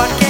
cualquier